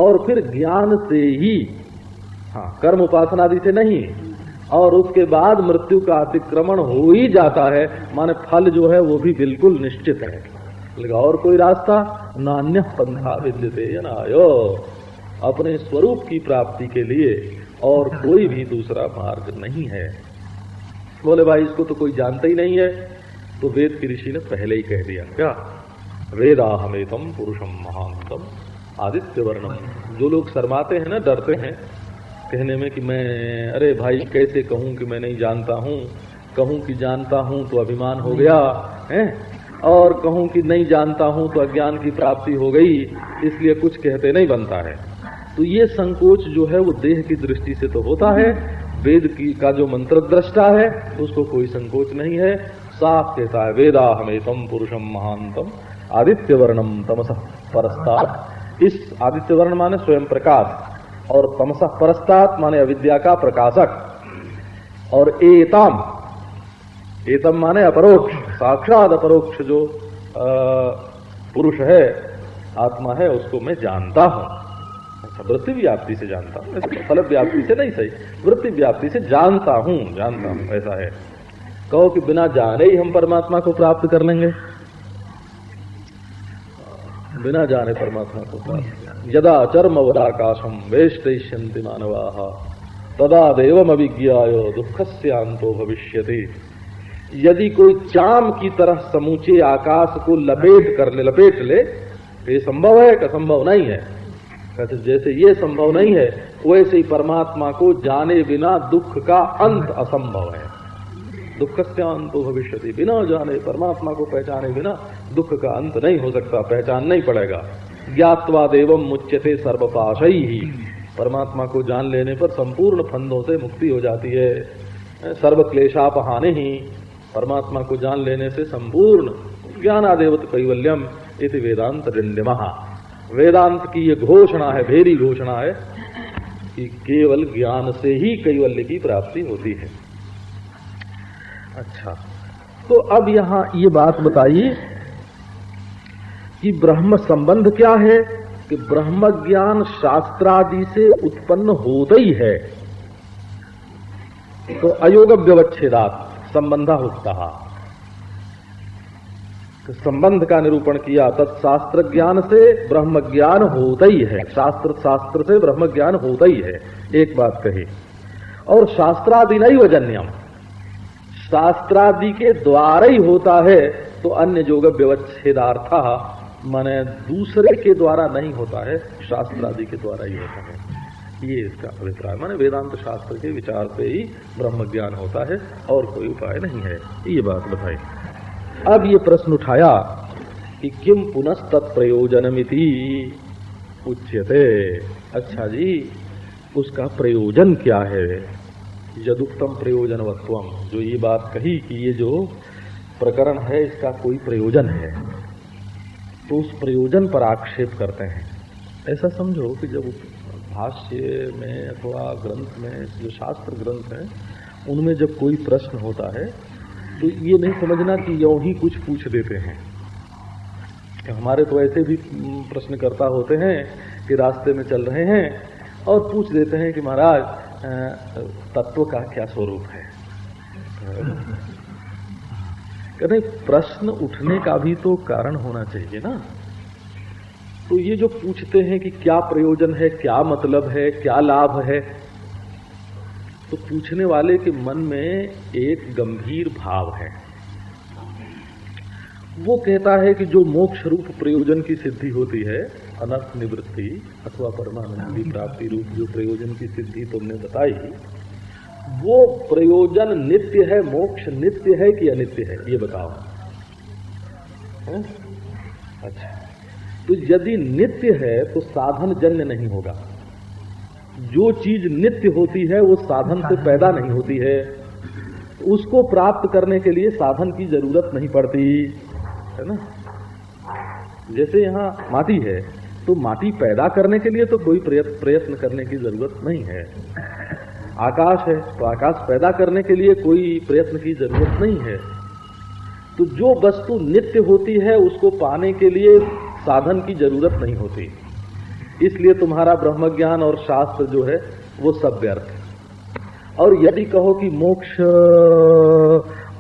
और फिर ज्ञान से ही हाँ कर्म उपासना आदि से नहीं और उसके बाद मृत्यु का अतिक्रमण हो ही जाता है, माने फल जो है वो भी बिल्कुल निश्चित है। और कोई रास्ता? नान्य पंथा विद्यते नायो अपने स्वरूप की प्राप्ति के लिए और कोई भी दूसरा मार्ग नहीं है। बोले, भाई, इसको तो कोई जानता ही नहीं है। तो वेद की ऋषि ने पहले ही कह दिया, क्या? वेदा हमेतम पुरुषम महानतम आदित्य वर्णम जो लोग शर्माते हैं ना, डरते हैं कहने में कि मैं, अरे भाई, कैसे कहूँ कि मैं नहीं जानता हूँ? कहूँ कि जानता हूँ तो अभिमान हो गया, है? और कहूँ कि नहीं जानता हूँ तो अज्ञान की प्राप्ति हो गई, इसलिए कुछ कहते नहीं बनता है। तो ये संकोच जो है वो देह की दृष्टि से तो होता है, वेद की का जो मंत्र दृष्टा है, उसको कोई संकोच नहीं है। साफ़ कहता है वेदा हमेशम पुरुषम महानतम आदित्य वर्णम तमस परस्ता इस आदित्य वर्ण माने स्वयं प्रकाश। और तमस परस्तात माने अविद्या का प्रकाशक। और एतम एतम माने अपरोक्ष, साक्षात अपरोक्ष जो पुरुष है, आत्मा है, उसको मैं जानता हूँ। अच्छा वृत्ति व्याप्ति से जानता हूँ फल व्याप्ति से नहीं सही, वृत्ति व्याप्ति से जानता हूँ जानता हूँ, ऐसा है। कहो कि बिना जाने ही हम परमात्मा को प्राप्त कर लेंगे। बिना जाने परमात्मा को प्राप्त यदा चर्म वराकाशम वेष्टि मानवा, तदा देवम अभिज्ञाय दुख से अंतो भविष्य यदि कोई चाम की तरह समूचे आकाश को लपेट कर ले, लपेट ले तो ये संभव है क्या संभव नहीं है? कहते, जैसे ये संभव नहीं है, वैसे ही परमात्मा को जाने बिना दुख का अंत असंभव है। दुख तो भविष्य बिना जाने परमात्मा को पहचाने बिना दुख का अंत नहीं हो सकता, पहचान नहीं पड़ेगा। ज्ञातवा देवम मुच्यते सर्वपाश। ही परमात्मा को जान लेने पर संपूर्ण फंदों से मुक्ति हो जाती है। सर्व क्लेशापहाने ही परमात्मा को जान लेने से संपूर्ण ज्ञानादेवत कैवल्यम इति वेदांत रिंडिम वेदांत की ये घोषणा है, भेरी घोषणा है कि केवल ज्ञान से ही कैवल्य की प्राप्ति होती है। अच्छा। तो अब यहाँ ये बात बताइए कि ब्रह्म संबंध क्या है? कि ब्रह्म ज्ञान शास्त्रादि से उत्पन्न होता ही है। तो अयोग व्यवच्छेदात संबंधा होता तो संबंध का निरूपण किया तत्शास्त्र ज्ञान से ब्रह्म ज्ञान होता ही है। शास्त्र शास्त्र से ब्रह्म ज्ञान होता ही है। एक बात कही। और शास्त्रादि नहीं वजन्यम शास्त्रादि के द्वारा ही होता है तो अन्य जोग व्यवच्छेदार्थ माने दूसरे के द्वारा नहीं होता है, शास्त्रादि के द्वारा ही होता है। ये इसका अभिप्राय। माने वेदांत शास्त्र के विचार से ही ब्रह्म ज्ञान होता है, और कोई उपाय नहीं है। ये बात बताई। अब ये प्रश्न उठाया कि किम पुनः तत्प्रयोजनमिति उच्यते। अच्छा जी, उसका प्रयोजन क्या है? यदुक्तम प्रयोजन वत्वम जो ये बात कही कि ये जो प्रकरण है, इसका कोई प्रयोजन है तो उस प्रयोजन पर आक्षेप करते हैं। ऐसा समझो कि जब भाष्य में अथवा ग्रंथ में, जो शास्त्र ग्रंथ हैं, उनमें जब कोई प्रश्न होता है तो ये नहीं समझना कि यो ही कुछ पूछ देते हैं। हमारे तो ऐसे भी प्रश्नकर्ता होते हैं कि रास्ते में चल रहे हैं और पूछ देते हैं कि महाराज तत्व का क्या स्वरूप है? कहते प्रश्न उठने का भी तो कारण होना चाहिए ना। तो ये जो पूछते हैं कि क्या प्रयोजन है, क्या मतलब है, क्या लाभ है तो पूछने वाले के मन में एक गंभीर भाव है। वो कहता है कि जो मोक्ष रूप प्रयोजन की सिद्धि होती है अनर्थ निवृत्ति अथवा परमानंद की प्राप्ति रूप जो प्रयोजन की सिद्धि तुमने बताई, वो प्रयोजन नित्य है, मोक्ष नित्य है कि अनित्य है? ये बताओ। है? अच्छा। तो यदि नित्य है तो साधन जन्य नहीं होगा। जो चीज़ नित्य होती है, वो साधन से पैदा नहीं होती है। उसको प्राप्त करने के लिए साधन की ज़रूरत नहीं पड़ती, है ना? जैसे यहाँ माटी है तो माटी पैदा करने के लिए तो कोई प्रयत्न करने की ज़रूरत नहीं है। आकाश है तो आकाश पैदा करने के लिए कोई प्रयत्न की ज़रूरत नहीं है। तो जो वस्तु नित्य होती है उसको पाने के लिए साधन की ज़रूरत नहीं होती। इसलिए तुम्हारा ब्रह्म ज्ञान और शास्त्र जो है वो सब व्यर्थ और यदि कहो कि मोक्ष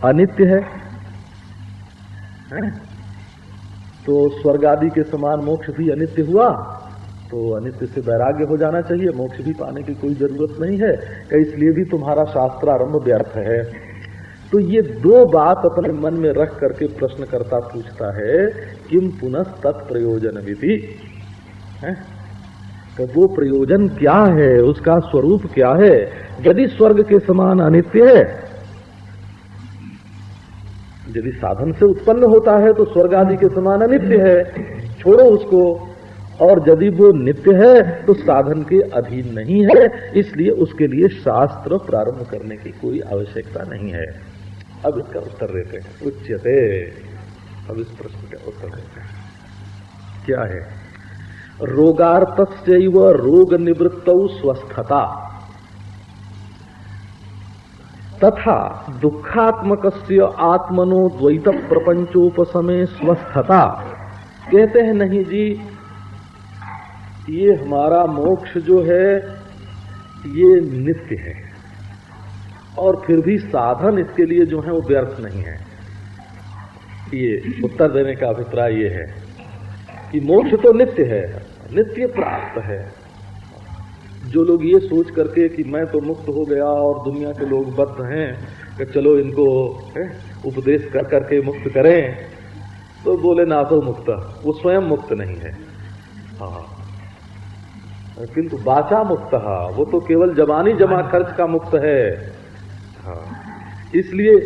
अनित्य है, है? तो स्वर्ग आदि के समान मोक्ष भी अनित्य हुआ तो अनित्य से वैराग्य हो जाना चाहिए, मोक्ष भी पाने की कोई ज़रूरत नहीं है इसलिए भी तुम्हारा शास्त्र आरंभ व्यर्थ है। तो ये दो बात अपने मन में रख करके प्रश्नकर्ता पूछता है किम पुनः तत्प्रयोजन विधि तो वो प्रयोजन क्या है, उसका स्वरूप क्या है? यदि स्वर्ग के समान अनित्य है यदि साधन से उत्पन्न होता है तो स्वर्ग आदि के समान अनित्य है। छोड़ो उसको। और यदि वो नित्य है तो साधन के अधीन नहीं है, इसलिए उसके लिए शास्त्र प्रारंभ करने की कोई आवश्यकता नहीं है। अब इसका उत्तर देते हैं। उच्चते अब इस प्रश्न का उत्तर देते हैं। क्या है? रोगार्थ रोग निवृत्त स्वस्थता। तथा दुखात्मक आत्मनो द्वैत प्रपंचोपमे स्वस्थता। कहते हैं, नहीं जी, ये हमारा मोक्ष जो है, ये नित्य है। और फिर भी साधन इसके लिए जो है, वो व्यर्थ नहीं है। ये उत्तर देने का अभिप्राय ये है कि मोक्ष तो नित्य है, नित्य प्राप्त है। जो लोग ये सोच करके कि मैं तो मुक्त हो गया और दुनिया के लोग बद्ध हैं कि चलो इनको है, उपदेश कर करके मुक्त करें तो बोले ना तो मुक्त। वो स्वयं मुक्त नहीं है। हाँ। किंतु बाचा मुक्त वो तो केवल जवानी जमा खर्च का मुक्त है। हाँ। इसलिए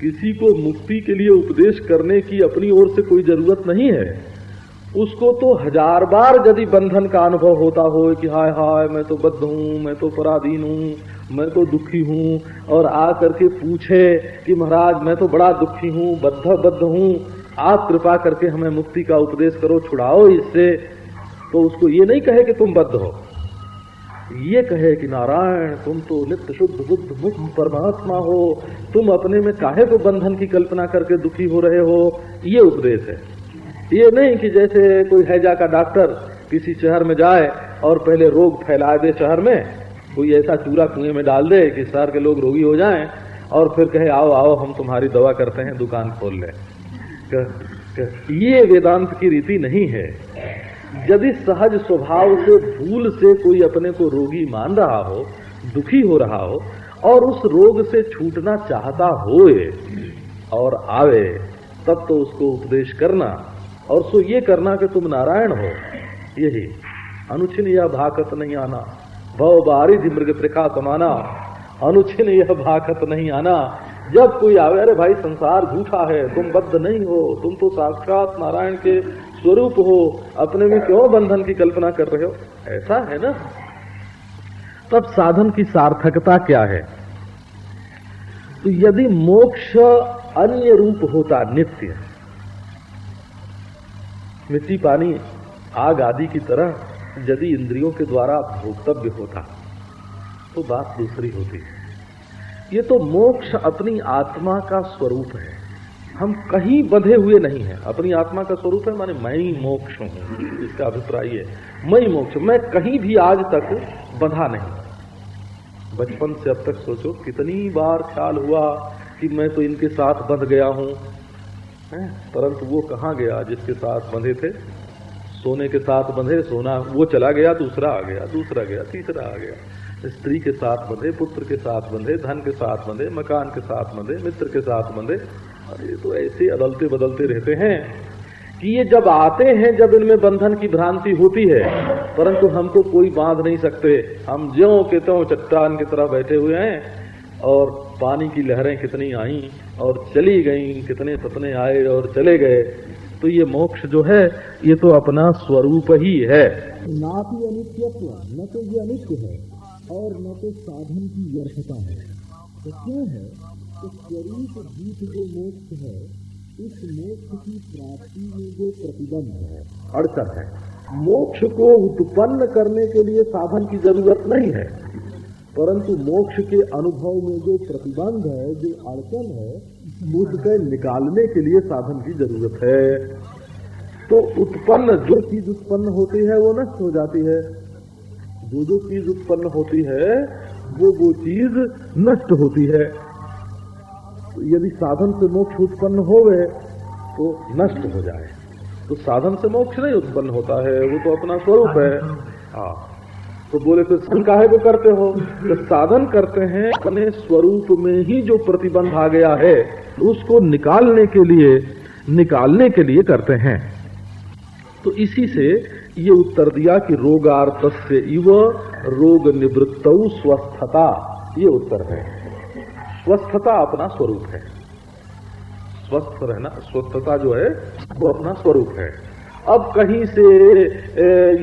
किसी को मुक्ति के लिए उपदेश करने की अपनी ओर से कोई ज़रूरत नहीं है। उसको तो हज़ार बार यदि बंधन का अनुभव होता हो कि हाय हाय, मैं तो बद्ध हूँ, मैं तो पराधीन हूँ, मैं तो दुखी हूँ, और आ करके पूछे कि महाराज, मैं तो बड़ा दुखी हूँ, बद्ध बद्ध हूँ, आप कृपा करके हमें मुक्ति का उपदेश करो, छुड़ाओ इससे। तो उसको ये नहीं कहे कि तुम बद्ध हो। ये कहे कि नारायण, तुम तो नित्य शुद्ध बुद्ध मुक्त परमात्मा हो। तुम अपने में काहे को बंधन की कल्पना करके दुखी हो रहे हो? ये उपदेश है। ये नहीं कि जैसे कोई हैजा का डॉक्टर किसी शहर में जाए और पहले रोग फैला दे शहर में, कोई ऐसा चूरा कुएँ में डाल दे कि शहर के लोग रोगी हो जाएँ और फिर कहे, आओ आओ, हम तुम्हारी दवा करते हैं, दुकान खोल ले। ये वेदांत की रीति नहीं है। यदि सहज स्वभाव से, भूल से कोई अपने को रोगी मान रहा हो, दुखी हो रहा हो और उस रोग से छूटना चाहता होए और आवे, तब तो उसको उपदेश करना और सो ये करना कि तुम नारायण हो। यही, अनुचिन यह भाकत नहीं आना। भव बारिधि मृग त्रिका कमाना अनुचिन यह भाकत नहीं आना। जब कोई आवे, अरे भाई, संसार झूठा है, तुम बद्ध नहीं हो, तुम तो साक्षात नारायण के स्वरूप हो। अपने में क्यों बंधन की कल्पना कर रहे हो? ऐसा है ना? तब साधन की सार्थकता क्या है? तो यदि मोक्ष अन्य रूप होता नित्य मिट्टी पानी आग आदि की तरह यदि इंद्रियों के द्वारा भोक्तव्य होता तो बात दूसरी होती। ये तो मोक्ष अपनी आत्मा का स्वरूप है। हम कहीं बंधे हुए नहीं हैं। अपनी आत्मा का स्वरूप है, माने मैं ही मोक्ष हूँ। इसका अभिप्राय है। मैं ही मोक्ष मैं कहीं भी आज तक बंधा नहीं। बचपन से अब तक सोचो, कितनी बार ख्याल हुआ कि मैं तो इनके साथ बंध गया हूँ। परंतु वो कहाँ गया जिसके साथ बंधे थे? सोने के साथ बंधे, सोना, वो चला गया, दूसरा आ गया, दूसरा गया, तीसरा आ गया। स्त्री के साथ बंधे, पुत्र के साथ बंधे, धन के साथ बंधे, मकान के साथ बंधे, मित्र के साथ बंधे। अरे तो ऐसे अदलते बदलते रहते हैं कि ये जब आते हैं, जब इनमें बंधन की भ्रांति होती है, परंतु हमको कोई बाँध नहीं सकते। हम ज्यो के त्यों चट्टान की तरह बैठे हुए हैं और पानी की लहरें कितनी आई। और चली गई, कितने सपने आए और चले गए। तो ये मोक्ष जो है, ये तो अपना स्वरूप ही है। ना तो अनित्यत्व, न तो ये अनित्य है, और न तो साधन की व्यर्थता है। तो क्यों है? तो स्वरूप जीत जो मोक्ष है, इस मोक्ष की प्राप्ति में जो प्रतिबंध है, अड़चन है। मोक्ष को उत्पन्न करने के लिए साधन की ज़रूरत नहीं है। परंतु मोक्ष के अनुभव में जो प्रतिबंध है जो अड़चन है उसके निकालने के लिए साधन की ज़रूरत है। तो उत्पन्न जो चीज़ उत्पन्न होती है वो नष्ट हो जाती है। जो जो चीज़ उत्पन्न होती है वो वो चीज़ नष्ट होती है। यदि साधन से मोक्ष उत्पन्न हो गए तो नष्ट हो जाए। तो साधन से मोक्ष नहीं उत्पन्न होता है वो तो अपना स्वरूप है। हाँ। तो बोले तो काहे को करते हो? तो साधन करते हैं अपने स्वरूप में ही जो प्रतिबंध आ गया है, उसको निकालने के लिए, निकालने के लिए करते हैं। तो इसी से ये उत्तर दिया कि रोगार्थ से इव रोग निवृत्त स्वस्थता। ये उत्तर है। स्वस्थता अपना स्वरूप है। स्वस्थ रहना, स्वस्थता जो है, वो अपना स्वरूप है। अब कहीं से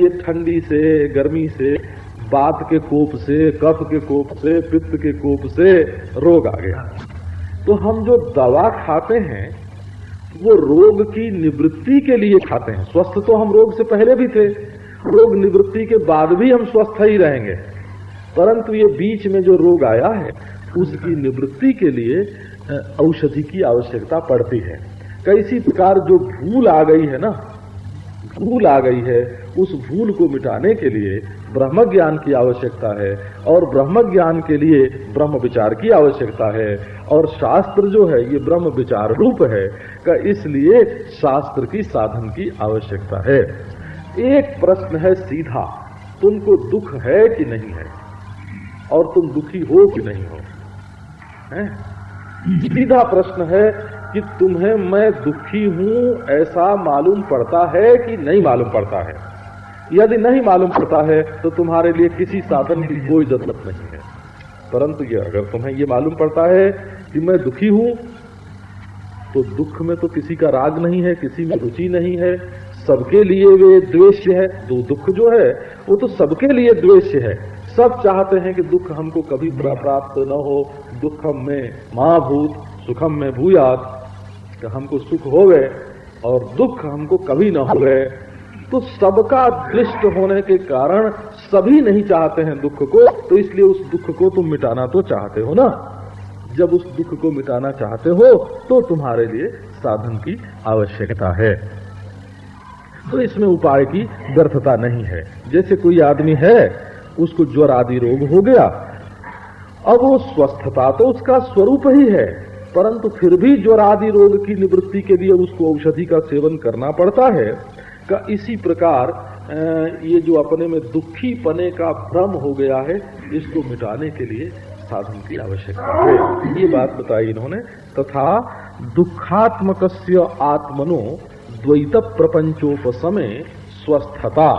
ये ठंडी से, गर्मी से, बात के कोप से, कफ के कोप से, पित्त के कोप से रोग आ गया। तो हम जो दवा खाते हैं, वो रोग की निवृत्ति के लिए खाते हैं। स्वस्थ तो हम रोग से पहले भी थे। रोग निवृत्ति के बाद भी हम स्वस्थ ही रहेंगे। परंतु ये बीच में जो रोग आया है, उसकी निवृत्ति के लिए औषधि की आवश्यकता पड़ती है। कैसी प्रकार जो भूल आ गई है ना भूल आ गई है। उस भूल को मिटाने के लिए ब्रह्म ज्ञान की आवश्यकता है और ब्रह्म ज्ञान के लिए ब्रह्म विचार की आवश्यकता है। और शास्त्र जो है, ये ब्रह्म विचार रूप है, का इसलिए शास्त्र की साधन की आवश्यकता है। एक प्रश्न है सीधा, तुमको दुख है कि नहीं है? और तुम दुखी हो कि नहीं हो? है? सीधा प्रश्न है कि तुम्हें मैं दुखी हूँ, ऐसा मालूम पड़ता है कि नहीं मालूम पड़ता है। यदि नहीं मालूम पड़ता है तो तुम्हारे लिए किसी साधन की कोई ज़रूरत नहीं है। परंतु ये अगर तुम्हें ये मालूम पड़ता है कि मैं दुखी हूँ तो दुख में तो किसी का राग नहीं है, किसी में रुचि नहीं है। सबके लिए वे द्वेष है। तो दुख जो है, वो तो सबके लिए द्वेष है। सब चाहते हैं कि दुख हमको कभी प्राप्त न हो। दुखम में महाभूत सुखम में भूयात। कि हमको सुख होवे और दुख हमको कभी न होवे तो सबका दृष्ट होने के कारण सभी नहीं चाहते हैं दुख को तो इसलिए उस दुख को तुम मिटाना तो चाहते हो ना? जब उस दुख को मिटाना चाहते हो तो तुम्हारे लिए साधन की आवश्यकता है। तो इसमें उपाय की व्यर्थता नहीं है। जैसे कोई आदमी है, उसको ज्वर आदि रोग हो गया, अब वो स्वस्थता तो उसका स्वरूप ही है। परंतु फिर भी ज्वर आदि रोग की निवृत्ति के लिए उसको औषधि का सेवन करना पड़ता है, का इसी प्रकार ये जो अपने में दुखी पने का भ्रम हो गया है, इसको मिटाने के लिए साधन की आवश्यकता है। ये बात बताई इन्होंने। तथा दुखात्मक आत्मनो द्वैत प्रपंचोपसमय स्वस्थता।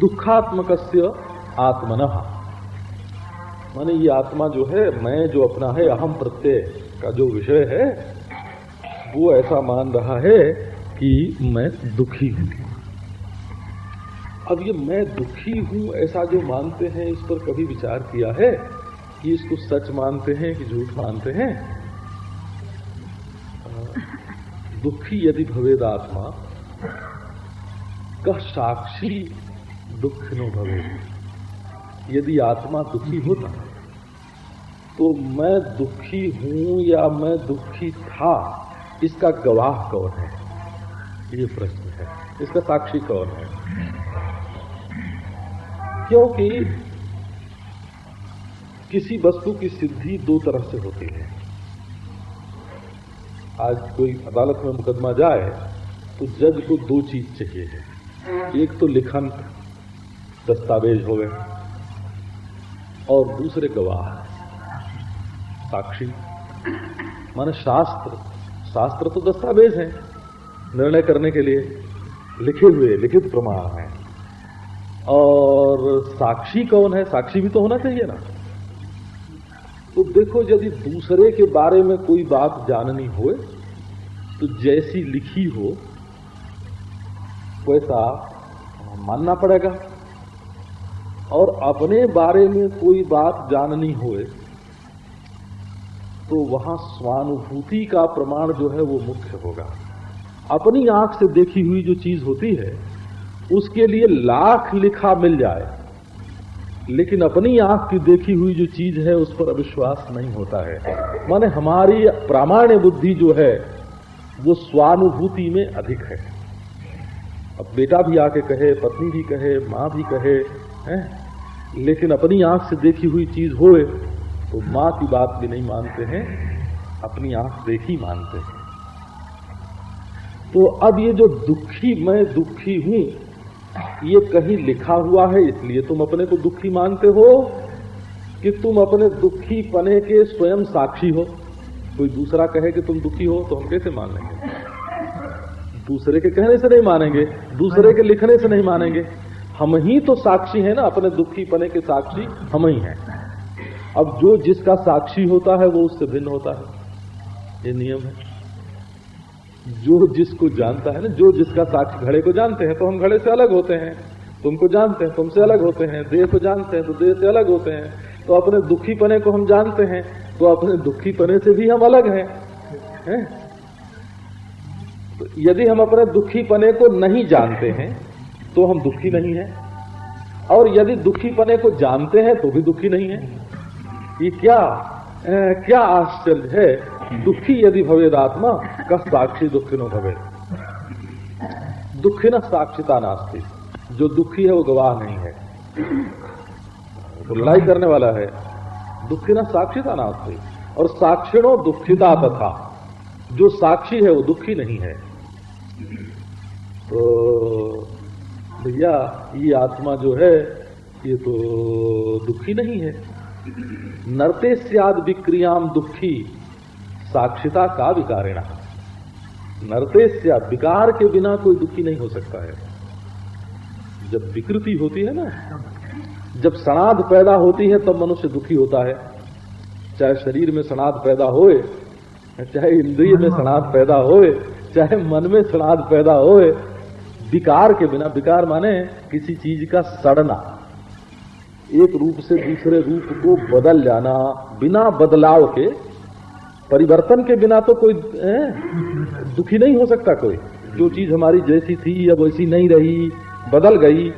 दुखात्मक आत्मन। माने ये आत्मा जो है, मैं जो अपना है, अहम प्रत्यय का जो विषय है, वो ऐसा मान रहा है कि मैं दुखी हूँ। अब ये मैं दुखी हूँ ऐसा जो मानते हैं, इस पर कभी विचार किया है कि इसको सच मानते हैं कि झूठ मानते हैं? दुखी यदि भवेद आत्मा, कह साक्षी दुख नो भवे यदि आत्मा दुखी होता तो मैं दुखी हूँ या मैं दुखी था? इसका गवाह कौन है? ये प्रश्न है। इसका साक्षी कौन है? क्योंकि किसी वस्तु की सिद्धि दो तरह से होती है। आज कोई अदालत में मुकदमा जाए तो जज को दो चीज़ चाहिए एक तो लिखन दस्तावेज़ हो गए और दूसरे गवाह। साक्षी। माने शास्त्र। शास्त्र तो दस्तावेज़ है। निर्णय करने के लिए लिखे हुए, लिखित प्रमाण है। और साक्षी कौन है? साक्षी भी तो होना चाहिए ना। तो देखो, यदि दूसरे के बारे में कोई बात जाननी हो तो जैसी लिखी हो, वैसा मानना पड़ेगा। और अपने बारे में कोई बात जाननी हो तो वहाँ स्वानुभूति का प्रमाण जो है वो मुख्य होगा। अपनी आँख से देखी हुई जो चीज़ होती है, उसके लिए लाख लिखा मिल जाए, लेकिन अपनी आँख की देखी हुई जो चीज़ है, उस पर अविश्वास नहीं होता है। माने हमारी प्रामाण्य बुद्धि जो है, वो स्वानुभूति में अधिक है। अब बेटा भी आके कहे, पत्नी भी कहे, माँ भी कहे, हैं? लेकिन अपनी आँख से देखी हुई चीज़ होए तो माँ की बात भी नहीं मानते हैं, अपनी आँख देखी मानते हैं। तो अब ये जो दुखी मैं दुखी हूँ, ये कहीं लिखा हुआ है, इसलिए तुम अपने को दुखी मानते हो कि तुम अपने दुखी पने के स्वयं साक्षी हो। कोई दूसरा कहे कि तुम दुखी हो तो हम कैसे मान लेंगे? दूसरे के कहने से नहीं मानेंगे, दूसरे के लिखने से नहीं मानेंगे। हम ही तो साक्षी है ना, अपने दुखी पने के साक्षी हम ही हैं। अब जो जिसका साक्षी होता है, वो उससे भिन्न होता है। ये नियम है। जो जिसको जानता है ना, जो जिसका साक्षी, घड़े को जानते हैं तो हम घड़े से अलग होते हैं। तुमको जानते हैं, तुमसे अलग होते हैं। देह को जानते हैं तो देह से अलग होते हैं। तो अपने दुखी पने को हम जानते हैं तो अपने दुखी पने से भी हम अलग हैं। है? तो यदि हम अपने दुखी पने को नहीं जानते हैं तो हम दुखी नहीं है। और यदि दुखी पने को जानते हैं तो भी दुखी नहीं है। ये क्या ए, क्या आश्चर्य है? दुखी यदि भवेद आत्मा कस साक्षी दुखी नो भवे। दुखी न साक्षिता नास्ती। जो दुखी है वो गवाह नहीं है। तो लड़ाई करने वाला है। दुखी न साक्षिता नास्ती। और साक्षिणों दुखिता तथा। जो साक्षी है वो दुखी नहीं है। तो भैया, ये आत्मा जो है, ये तो दुखी नहीं है। नरते सियाद विक्रियाम दुखी, साक्षिता का विकारिणा। नरते विकार के बिना कोई दुखी नहीं हो सकता है। जब विकृति होती है ना, जब सनाद पैदा होती है, तब मनुष्य दुखी होता है। चाहे शरीर में सनाद पैदा होए, चाहे इंद्रिय में सनाद पैदा होए, चाहे मन में सनाद पैदा होए विकार के बिना विकार माने किसी चीज़ का सड़ना। एक रूप से दूसरे रूप को बदल जाना बिना बदलाव के परिवर्तन के बिना तो कोई ए, दुखी नहीं हो सकता कोई। जो चीज़ हमारी जैसी थी अब वैसी नहीं रही बदल गई